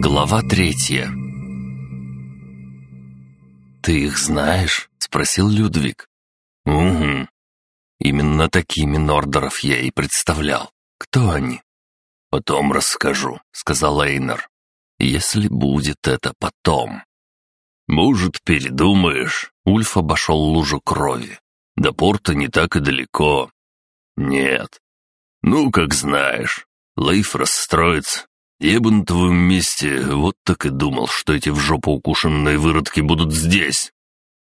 Глава третья «Ты их знаешь?» — спросил Людвиг. «Угу. Именно такими Нордеров я и представлял. Кто они?» «Потом расскажу», — сказал Эйнер. «Если будет это потом». «Может, передумаешь?» Ульф обошел лужу крови. «До порта не так и далеко». «Нет». «Ну, как знаешь. Лейф расстроится. Я бы на твоем месте вот так и думал, что эти в жопу укушенные выродки будут здесь».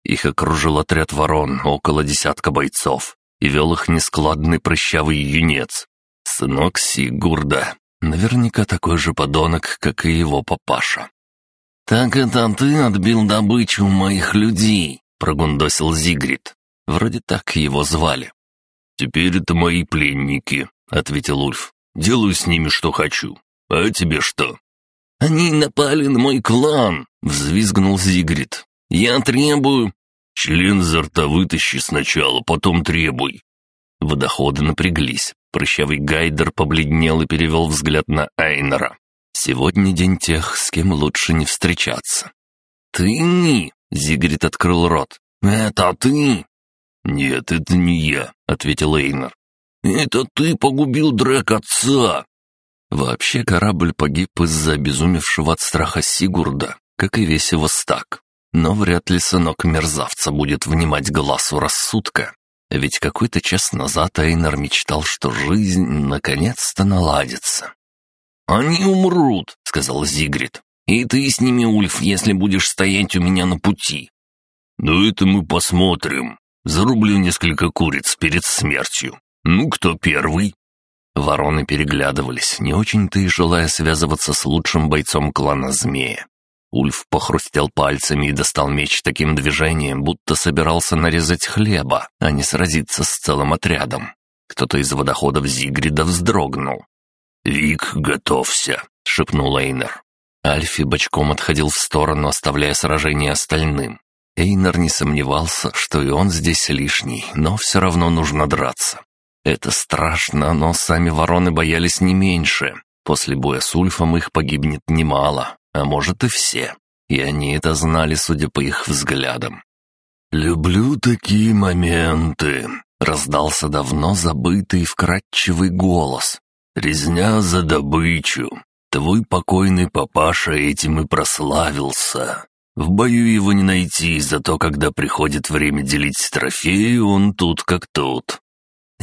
Их окружил отряд ворон, около десятка бойцов, и вел их нескладный прыщавый юнец. Сынок Сигурда. Наверняка такой же подонок, как и его папаша. «Так это ты отбил добычу моих людей», — прогундосил Зигрид. Вроде так его звали. «Теперь это мои пленники», — ответил Ульф. «Делаю с ними, что хочу. А тебе что?» «Они напали на мой клан!» — взвизгнул Зигрид. «Я требую...» «Член изо рта вытащи сначала, потом требуй». Водоходы напряглись. Прыщавый гайдер побледнел и перевел взгляд на Айнера. Сегодня день тех, с кем лучше не встречаться. «Ты?» — Зигрид открыл рот. «Это ты?» «Нет, это не я», — ответил Эйнер. «Это ты погубил Дрек отца!» Вообще корабль погиб из-за обезумевшего от страха Сигурда, как и весь его стак. Но вряд ли сынок мерзавца будет внимать глазу рассудка. Ведь какой-то час назад Эйнер мечтал, что жизнь наконец-то наладится. «Они умрут», — сказал Зигрид. «И ты с ними, Ульф, если будешь стоять у меня на пути». «Ну это мы посмотрим. Зарублю несколько куриц перед смертью. Ну, кто первый?» Вороны переглядывались, не очень-то и желая связываться с лучшим бойцом клана Змея. Ульф похрустел пальцами и достал меч таким движением, будто собирался нарезать хлеба, а не сразиться с целым отрядом. Кто-то из водоходов Зигрида вздрогнул. «Вик, готовься!» — шепнул Эйнер. Альфи бочком отходил в сторону, оставляя сражение остальным. Эйнер не сомневался, что и он здесь лишний, но все равно нужно драться. Это страшно, но сами вороны боялись не меньше. После боя с Ульфом их погибнет немало, а может и все. И они это знали, судя по их взглядам. «Люблю такие моменты», — раздался давно забытый вкрадчивый голос. «Резня за добычу. Твой покойный папаша этим и прославился. В бою его не найти, зато когда приходит время делить трофеи, он тут как тут».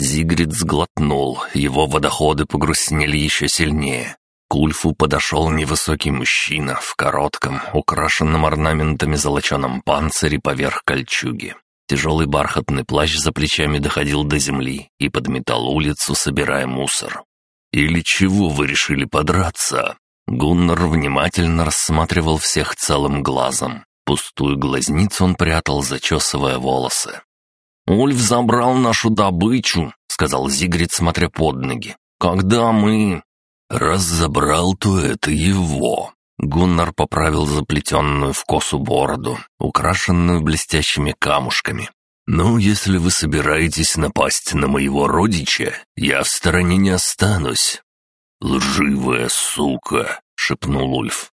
Зигрид сглотнул, его водоходы погрустнели еще сильнее. К Ульфу подошел невысокий мужчина в коротком, украшенном орнаментами золоченом панцире поверх кольчуги. Тяжелый бархатный плащ за плечами доходил до земли и подметал улицу, собирая мусор. «Или чего вы решили подраться?» Гуннар внимательно рассматривал всех целым глазом. Пустую глазницу он прятал, зачесывая волосы. «Ульф забрал нашу добычу», — сказал Зигрид, смотря под ноги. «Когда мы...» «Раз забрал, то это его». Гуннар поправил заплетенную в косу бороду, украшенную блестящими камушками. «Ну, если вы собираетесь напасть на моего родича, я в стороне не останусь». «Лживая сука!» — шепнул Ульф.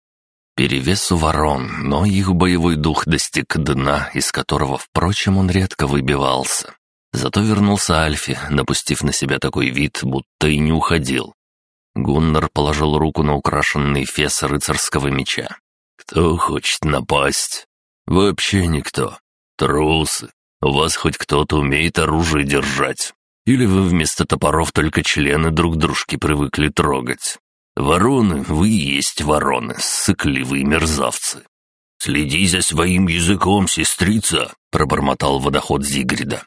Перевес у ворон, но их боевой дух достиг дна, из которого, впрочем, он редко выбивался. Зато вернулся Альфи, напустив на себя такой вид, будто и не уходил. Гуннар положил руку на украшенный фес рыцарского меча. «Кто хочет напасть?» «Вообще никто. Трусы. У вас хоть кто-то умеет оружие держать. Или вы вместо топоров только члены друг дружки привыкли трогать? Вороны, вы и есть вороны, сыкливые мерзавцы». «Следи за своим языком, сестрица!» — пробормотал водоход Зигрида.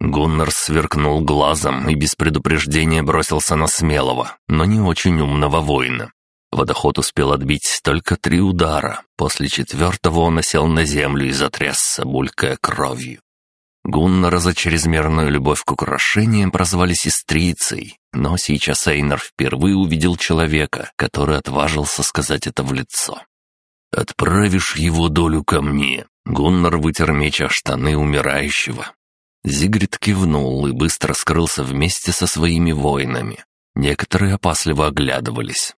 Гуннар сверкнул глазом и без предупреждения бросился на смелого, но не очень умного воина. Водоход успел отбить только три удара, после четвертого он осел на землю и затрясся, булькая кровью. Гуннара за чрезмерную любовь к украшениям прозвали сестрицей, но сейчас Эйнар впервые увидел человека, который отважился сказать это в лицо. «Отправишь его долю ко мне», — Гуннар вытер меч о штаны умирающего, Зигрид кивнул и быстро скрылся вместе со своими воинами. Некоторые опасливо оглядывались.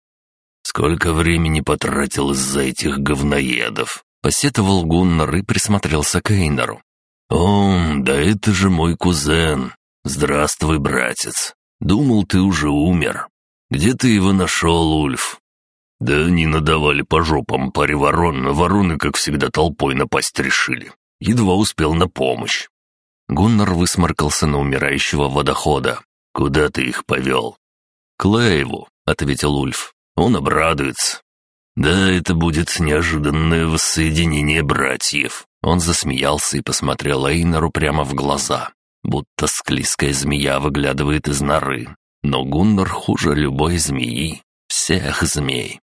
«Сколько времени потратил из-за этих говноедов?» — посетовал Гуннар и присмотрелся к Эйнару. «О, да это же мой кузен. Здравствуй, братец. Думал, ты уже умер. Где ты его нашел, Ульф?» «Да они надавали по жопам паре ворон, но вороны, как всегда, толпой напасть решили. Едва успел на помощь». Гуннар высморкался на умирающего водохода. «Куда ты их повел?» «К Лейву», — ответил Ульф. «Он обрадуется». «Да, это будет неожиданное воссоединение братьев». Он засмеялся и посмотрел Эйнару прямо в глаза, будто склизкая змея выглядывает из норы. Но Гуннар хуже любой змеи, всех змей.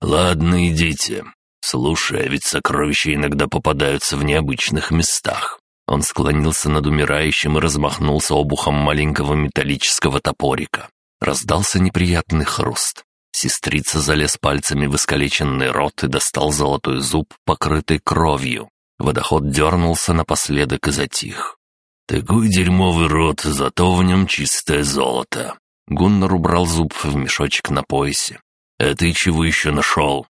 «Ладно, идите. Слушай, а ведь сокровища иногда попадаются в необычных местах». Он склонился над умирающим и размахнулся обухом маленького металлического топорика. Раздался неприятный хруст. Сестрица залез пальцами в искалеченный рот и достал золотой зуб, покрытый кровью. Водоход дернулся напоследок и затих. «Такой дерьмовый рот, зато в нем чистое золото». Гуннар убрал зуб в мешочек на поясе. «А ты чего еще нашел?»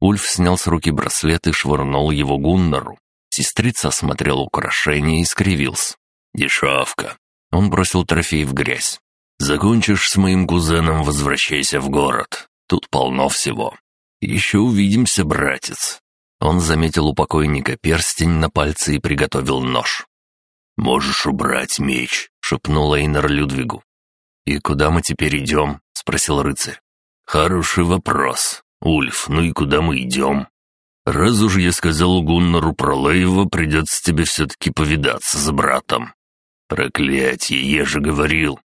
Ульф снял с руки браслет и швырнул его Гуннару. Сестрица осмотрела украшение и скривился. «Дешевка». Он бросил трофей в грязь. «Закончишь с моим кузеном, возвращайся в город. Тут полно всего. Еще увидимся, братец». Он заметил у покойника перстень на пальце и приготовил нож. «Можешь убрать меч», — шепнул Эйнар Людвигу. «И куда мы теперь идем?» — спросил рыцарь. «Хороший вопрос. Ульф, ну и куда мы идем?» «Раз уж я сказал Гуннару про Лейва, придется тебе все-таки повидаться с братом». «Проклятье, я же говорил.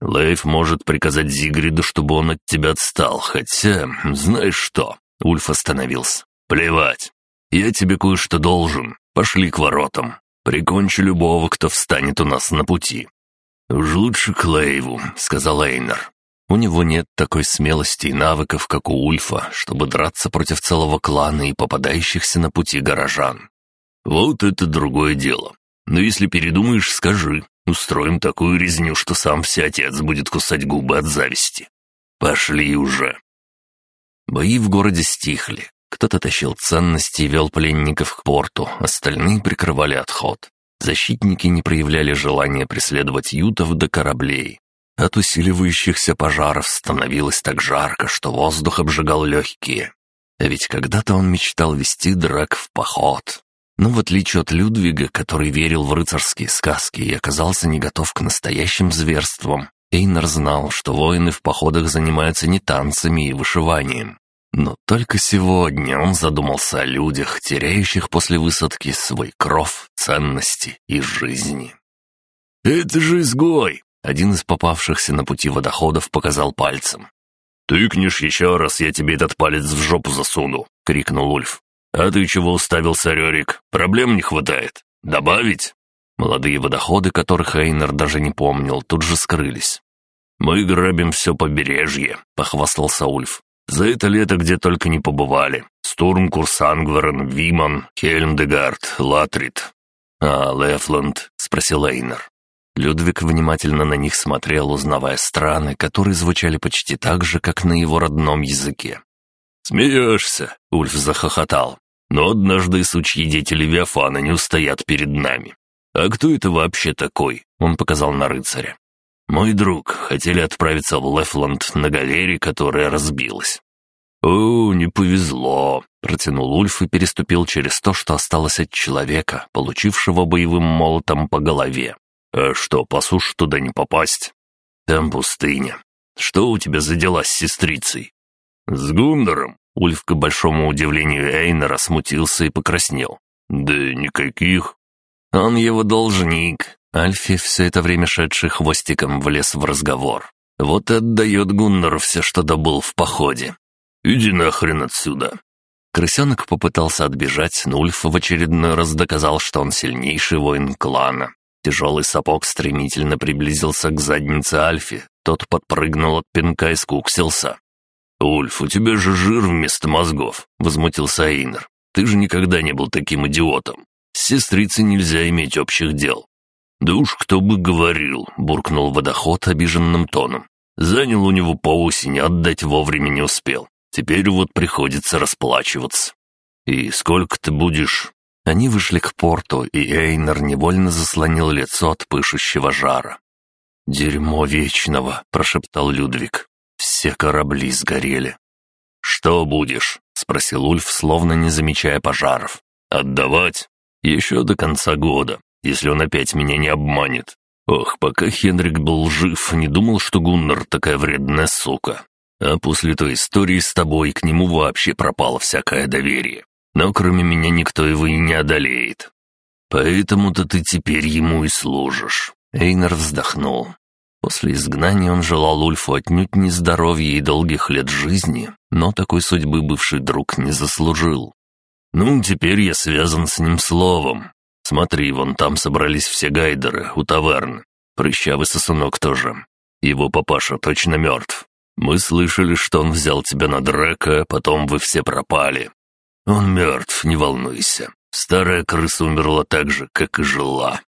Лейв может приказать Зигриду, чтобы он от тебя отстал, хотя, знаешь что?» Ульф остановился. «Плевать. Я тебе кое-что должен. Пошли к воротам. Прикончи любого, кто встанет у нас на пути». «Уж лучше к Лейву», — сказал Эйнер. У него нет такой смелости и навыков, как у Ульфа, чтобы драться против целого клана и попадающихся на пути горожан. Вот это другое дело. Но если передумаешь, скажи. Устроим такую резню, что сам всеотец будет кусать губы от зависти. Пошли уже. Бои в городе стихли. Кто-то тащил ценности и вел пленников к порту, остальные прикрывали отход. Защитники не проявляли желания преследовать ютов до кораблей. От усиливающихся пожаров становилось так жарко, что воздух обжигал легкие. А ведь когда-то он мечтал вести драк в поход. Но в отличие от Людвига, который верил в рыцарские сказки и оказался не готов к настоящим зверствам, Эйнар знал, что воины в походах занимаются не танцами и вышиванием. Но только сегодня он задумался о людях, теряющих после высадки свой кров, ценности и жизни. «Это же изгой!» Один из попавшихся на пути водоходов показал пальцем. «Тыкнешь еще раз, я тебе этот палец в жопу засуну!» — крикнул Ульф. «А ты чего уставился, Рерик? Проблем не хватает. Добавить?» Молодые водоходы, которых Эйнер даже не помнил, тут же скрылись. «Мы грабим все побережье», — похвастался Ульф. «За это лето где только не побывали. Стурм, Курсангверен, Виман, Хельмдегард, Латрит». «А, Лефланд?» — спросил Эйнер. Людвиг внимательно на них смотрел, узнавая страны, которые звучали почти так же, как на его родном языке. «Смеешься?» — Ульф захохотал. «Но однажды сучьи дети Левиафана не устоят перед нами. А кто это вообще такой?» — он показал на рыцаря. «Мой друг, хотели отправиться в Лефланд на галере, которая разбилась». «О, не повезло», — протянул Ульф и переступил через то, что осталось от человека, получившего боевым молотом по голове. «А что, по суше туда не попасть?» «Там пустыня. Что у тебя за дела с сестрицей?» «С Гундером?» Ульф, к большому удивлению Эйнера, смутился и покраснел. «Да никаких». «Он его должник». Альфи, все это время шедший хвостиком, влез в разговор. «Вот и отдает Гуннеру все, что добыл в походе». «Иди нахрен отсюда». Крысенок попытался отбежать, но Ульф в очередной раз доказал, что он сильнейший воин клана. Тяжелый сапог стремительно приблизился к заднице Альфи. Тот подпрыгнул от пинка и скуксился. «Ульф, у тебя же жир вместо мозгов», — возмутился Эйнер. «Ты же никогда не был таким идиотом. С сестрицей нельзя иметь общих дел». «Да уж кто бы говорил», — буркнул водоход обиженным тоном. Занял у него по осени, отдать вовремя не успел. Теперь вот приходится расплачиваться. И сколько ты будешь?» Они вышли к порту, и Эйнер невольно заслонил лицо от пышущего жара. «Дерьмо вечного», — прошептал Людвиг. «Все корабли сгорели». «Что будешь?» — спросил Ульф, словно не замечая пожаров. «Отдавать? Еще до конца года, если он опять меня не обманет. Ох, пока Хенрик был жив, не думал, что Гуннар такая вредная сука. А после той истории с тобой к нему вообще пропало всякое доверие. Но кроме меня никто его и не одолеет. Поэтому-то ты теперь ему и служишь». Эйнер вздохнул. После изгнания он желал Ульфу отнюдь не здоровья и долгих лет жизни, но такой судьбы бывший друг не заслужил. «Ну, теперь я связан с ним словом. Смотри, вон там собрались все гайдеры у таверны. Прыщавый сосунок тоже. Его папаша точно мертв. Мы слышали, что он взял тебя на Дрека, потом вы все пропали. Он мертв, не волнуйся. Старая крыса умерла так же, как и жила.